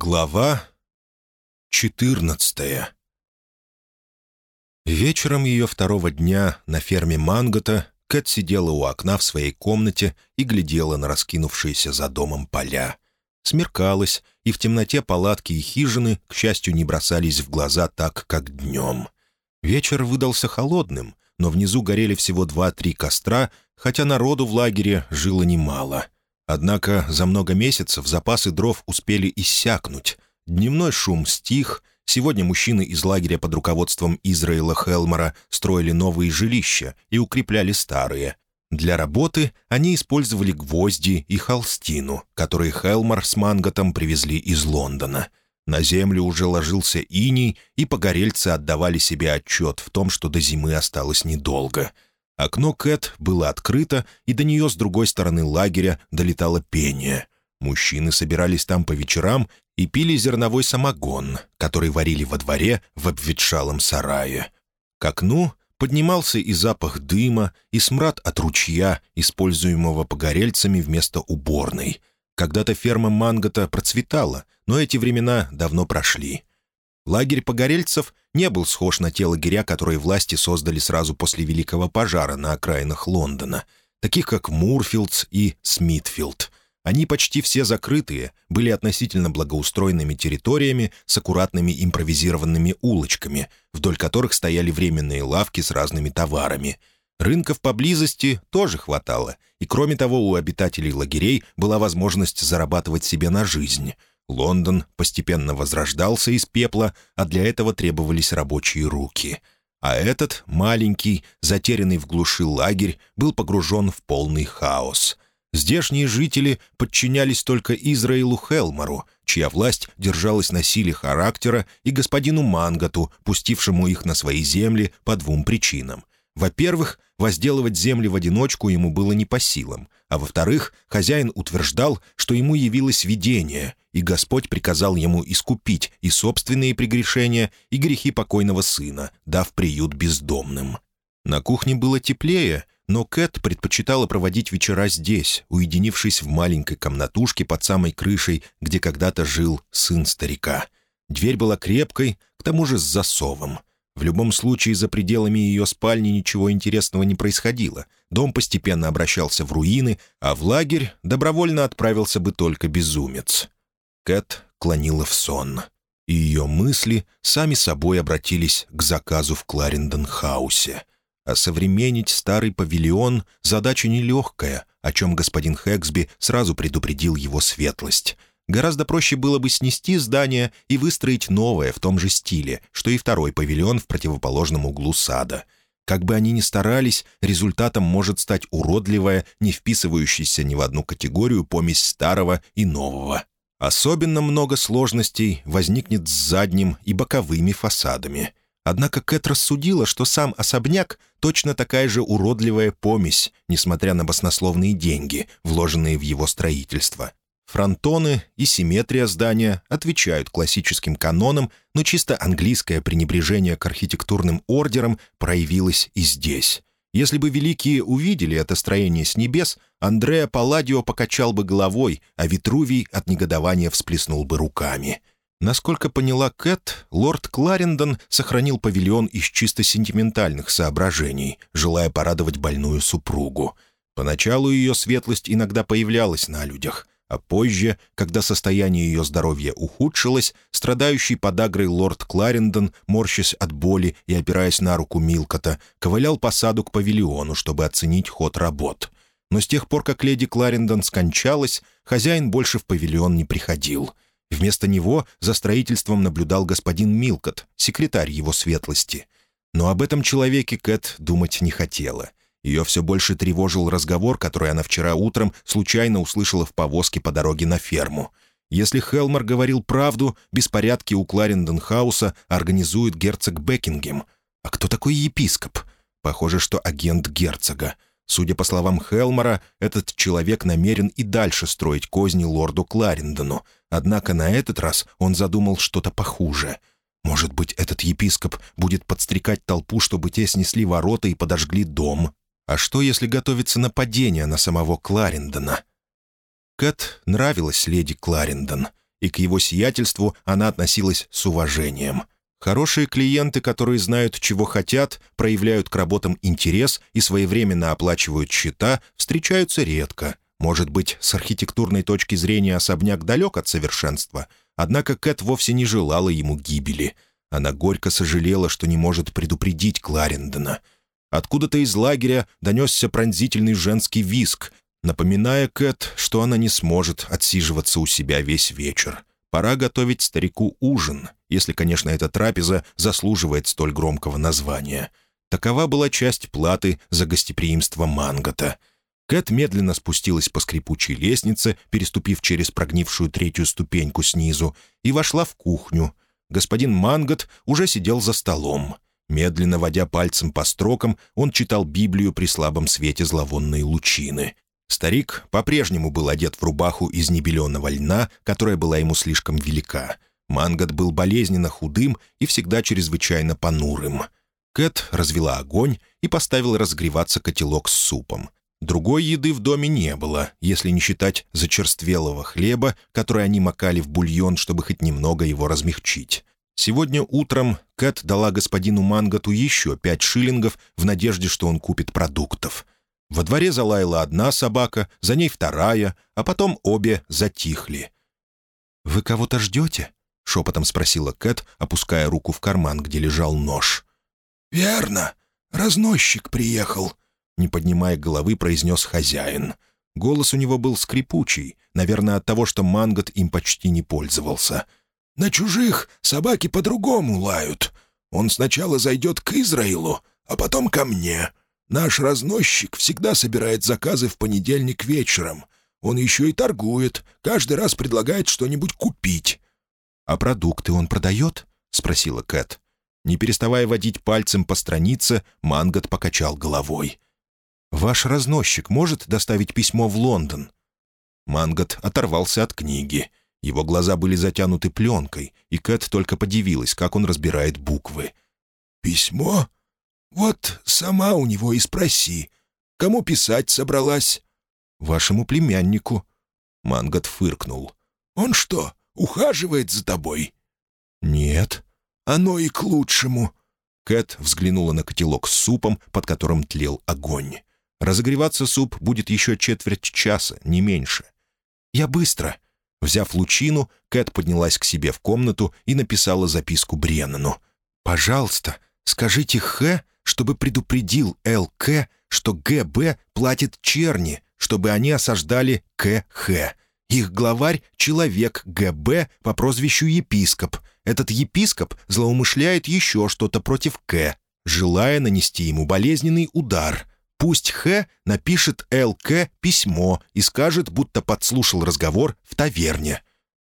Глава 14 Вечером ее второго дня на ферме Мангота Кэт сидела у окна в своей комнате и глядела на раскинувшиеся за домом поля. Смеркалось, и в темноте палатки и хижины, к счастью, не бросались в глаза так, как днем. Вечер выдался холодным, но внизу горели всего два-три костра, хотя народу в лагере жило немало — Однако за много месяцев запасы дров успели иссякнуть. Дневной шум стих, сегодня мужчины из лагеря под руководством Израила Хелмора строили новые жилища и укрепляли старые. Для работы они использовали гвозди и холстину, которые Хелмор с Манготом привезли из Лондона. На землю уже ложился иней, и погорельцы отдавали себе отчет в том, что до зимы осталось недолго — Окно Кэт было открыто, и до нее с другой стороны лагеря долетало пение. Мужчины собирались там по вечерам и пили зерновой самогон, который варили во дворе в обветшалом сарае. К окну поднимался и запах дыма, и смрад от ручья, используемого погорельцами вместо уборной. Когда-то ферма Мангота процветала, но эти времена давно прошли. Лагерь погорельцев не был схож на те лагеря, которые власти создали сразу после Великого пожара на окраинах Лондона, таких как Мурфилдс и Смитфилд. Они почти все закрытые, были относительно благоустроенными территориями с аккуратными импровизированными улочками, вдоль которых стояли временные лавки с разными товарами. Рынков поблизости тоже хватало, и кроме того у обитателей лагерей была возможность зарабатывать себе на жизнь — Лондон постепенно возрождался из пепла, а для этого требовались рабочие руки. А этот, маленький, затерянный в глуши лагерь, был погружен в полный хаос. Здешние жители подчинялись только Израилу Хелмору, чья власть держалась на силе характера, и господину Манготу, пустившему их на свои земли по двум причинам. Во-первых, возделывать земли в одиночку ему было не по силам, а во-вторых, хозяин утверждал, что ему явилось видение, и Господь приказал ему искупить и собственные прегрешения, и грехи покойного сына, дав приют бездомным. На кухне было теплее, но Кэт предпочитала проводить вечера здесь, уединившись в маленькой комнатушке под самой крышей, где когда-то жил сын старика. Дверь была крепкой, к тому же с засовом. В любом случае, за пределами ее спальни ничего интересного не происходило. Дом постепенно обращался в руины, а в лагерь добровольно отправился бы только безумец. Кэт клонила в сон, и ее мысли сами собой обратились к заказу в Кларендон-хаусе. А современнить старый павильон — задача нелегкая, о чем господин Хэксби сразу предупредил его светлость. Гораздо проще было бы снести здание и выстроить новое в том же стиле, что и второй павильон в противоположном углу сада. Как бы они ни старались, результатом может стать уродливая, не вписывающаяся ни в одну категорию помесь старого и нового. Особенно много сложностей возникнет с задним и боковыми фасадами. Однако Кэт рассудила, что сам особняк — точно такая же уродливая помесь, несмотря на баснословные деньги, вложенные в его строительство. Фронтоны и симметрия здания отвечают классическим канонам, но чисто английское пренебрежение к архитектурным ордерам проявилось и здесь. Если бы великие увидели это строение с небес, Андреа Палладио покачал бы головой, а Витрувий от негодования всплеснул бы руками. Насколько поняла Кэт, лорд Кларендон сохранил павильон из чисто сентиментальных соображений, желая порадовать больную супругу. Поначалу ее светлость иногда появлялась на людях — а позже, когда состояние ее здоровья ухудшилось, страдающий подагрой лорд Кларендон, морщась от боли и опираясь на руку Милкота, ковылял по саду к павильону, чтобы оценить ход работ. Но с тех пор, как леди Кларендон скончалась, хозяин больше в павильон не приходил. Вместо него за строительством наблюдал господин Милкот, секретарь его светлости. Но об этом человеке Кэт думать не хотела — ее все больше тревожил разговор, который она вчера утром случайно услышала в повозке по дороге на ферму. Если Хелмар говорил правду, беспорядки у Кларенденхауса организует герцог Бекингем. А кто такой епископ? Похоже, что агент герцога. Судя по словам Хелмара, этот человек намерен и дальше строить козни лорду Кларендону. Однако на этот раз он задумал что-то похуже. Может быть, этот епископ будет подстрекать толпу, чтобы те снесли ворота и подожгли дом? А что, если готовится нападение на самого Кларендона? Кэт нравилась леди Кларендон. и к его сиятельству она относилась с уважением. Хорошие клиенты, которые знают, чего хотят, проявляют к работам интерес и своевременно оплачивают счета, встречаются редко. Может быть, с архитектурной точки зрения особняк далек от совершенства, однако Кэт вовсе не желала ему гибели. Она горько сожалела, что не может предупредить Кларендона. Откуда-то из лагеря донесся пронзительный женский виск, напоминая Кэт, что она не сможет отсиживаться у себя весь вечер. Пора готовить старику ужин, если, конечно, эта трапеза заслуживает столь громкого названия. Такова была часть платы за гостеприимство Мангота. Кэт медленно спустилась по скрипучей лестнице, переступив через прогнившую третью ступеньку снизу, и вошла в кухню. Господин Мангот уже сидел за столом. Медленно водя пальцем по строкам, он читал Библию при слабом свете зловонной лучины. Старик по-прежнему был одет в рубаху из небеленого льна, которая была ему слишком велика. Мангот был болезненно худым и всегда чрезвычайно понурым. Кэт развела огонь и поставила разогреваться котелок с супом. Другой еды в доме не было, если не считать зачерствелого хлеба, который они макали в бульон, чтобы хоть немного его размягчить. Сегодня утром Кэт дала господину Манготу еще пять шиллингов в надежде, что он купит продуктов — во дворе залаяла одна собака, за ней вторая, а потом обе затихли. «Вы кого-то ждете?» — шепотом спросила Кэт, опуская руку в карман, где лежал нож. «Верно. Разносчик приехал», — не поднимая головы, произнес хозяин. Голос у него был скрипучий, наверное, от того, что Мангот им почти не пользовался. «На чужих собаки по-другому лают. Он сначала зайдет к Израилу, а потом ко мне. Наш разносчик всегда собирает заказы в понедельник вечером. Он еще и торгует, каждый раз предлагает что-нибудь купить». «А продукты он продает?» — спросила Кэт. Не переставая водить пальцем по странице, Мангот покачал головой. «Ваш разносчик может доставить письмо в Лондон?» Мангот оторвался от книги. Его глаза были затянуты пленкой, и Кэт только подивилась, как он разбирает буквы. «Письмо? «Вот сама у него и спроси. Кому писать собралась?» «Вашему племяннику». Мангот фыркнул. «Он что, ухаживает за тобой?» «Нет». «Оно и к лучшему». Кэт взглянула на котелок с супом, под которым тлел огонь. Разогреваться суп будет еще четверть часа, не меньше. «Я быстро». Взяв лучину, Кэт поднялась к себе в комнату и написала записку Бреннану. «Пожалуйста, скажите Х, чтобы предупредил ЛК, что ГБ платит черни, чтобы они осаждали КХ. Их главарь — человек ГБ по прозвищу епископ. Этот епископ злоумышляет еще что-то против К, желая нанести ему болезненный удар. Пусть Х напишет ЛК письмо и скажет, будто подслушал разговор в таверне.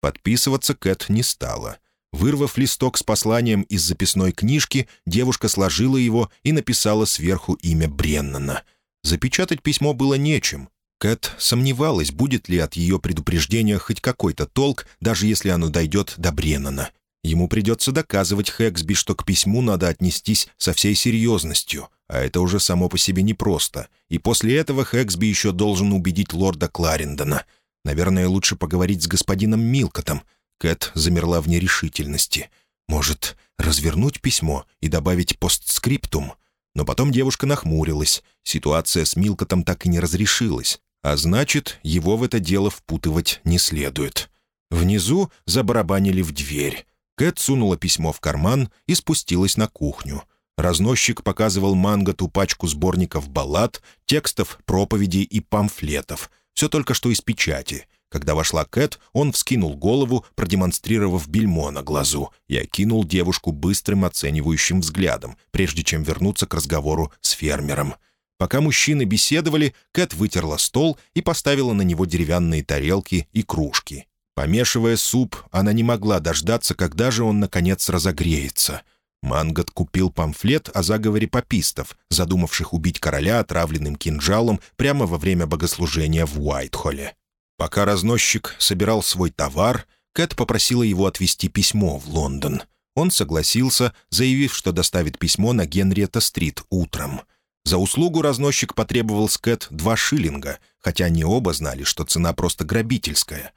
Подписываться Кэт не стала. Вырвав листок с посланием из записной книжки, девушка сложила его и написала сверху имя Бреннана. Запечатать письмо было нечем. Кэт сомневалась, будет ли от ее предупреждения хоть какой-то толк, даже если оно дойдет до Бреннана. Ему придется доказывать Хэксби, что к письму надо отнестись со всей серьезностью, а это уже само по себе непросто. И после этого Хэксби еще должен убедить лорда Кларендона. Наверное, лучше поговорить с господином Милкотом — Кэт замерла в нерешительности. Может, развернуть письмо и добавить постскриптум? Но потом девушка нахмурилась. Ситуация с Милкотом так и не разрешилась. А значит, его в это дело впутывать не следует. Внизу забарабанили в дверь. Кэт сунула письмо в карман и спустилась на кухню. Разносчик показывал Манготу пачку сборников баллад, текстов, проповедей и памфлетов. Все только что из печати. Когда вошла Кэт, он вскинул голову, продемонстрировав бельмо на глазу, и окинул девушку быстрым оценивающим взглядом, прежде чем вернуться к разговору с фермером. Пока мужчины беседовали, Кэт вытерла стол и поставила на него деревянные тарелки и кружки. Помешивая суп, она не могла дождаться, когда же он, наконец, разогреется. Мангот купил памфлет о заговоре папистов, задумавших убить короля отравленным кинжалом прямо во время богослужения в Уайтхолле. Пока разносчик собирал свой товар, Кэт попросила его отвезти письмо в Лондон. Он согласился, заявив, что доставит письмо на Генриетта-стрит утром. За услугу разносчик потребовал с Кэт два шиллинга, хотя они оба знали, что цена просто грабительская.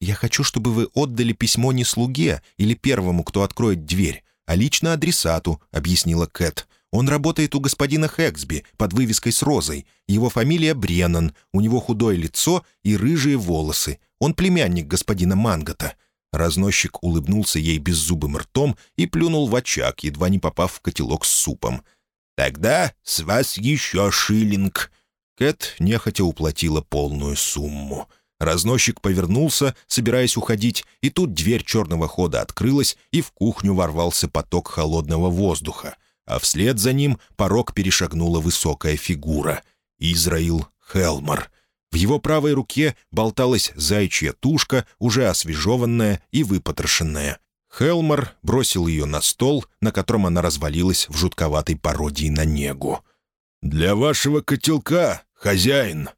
«Я хочу, чтобы вы отдали письмо не слуге или первому, кто откроет дверь, а лично адресату», — объяснила Кэт. «Он работает у господина Хэксби под вывеской с розой. Его фамилия Бреннан, у него худое лицо и рыжие волосы. Он племянник господина Мангота». Разносчик улыбнулся ей беззубым ртом и плюнул в очаг, едва не попав в котелок с супом. «Тогда с вас еще шиллинг». Кэт нехотя уплатила полную сумму. Разносчик повернулся, собираясь уходить, и тут дверь черного хода открылась, и в кухню ворвался поток холодного воздуха, а вслед за ним порог перешагнула высокая фигура — Израил Хелмар. В его правой руке болталась зайчья тушка, уже освежеванная и выпотрошенная. Хелмар бросил ее на стол, на котором она развалилась в жутковатой пародии на негу. «Для вашего котелка, хозяин!»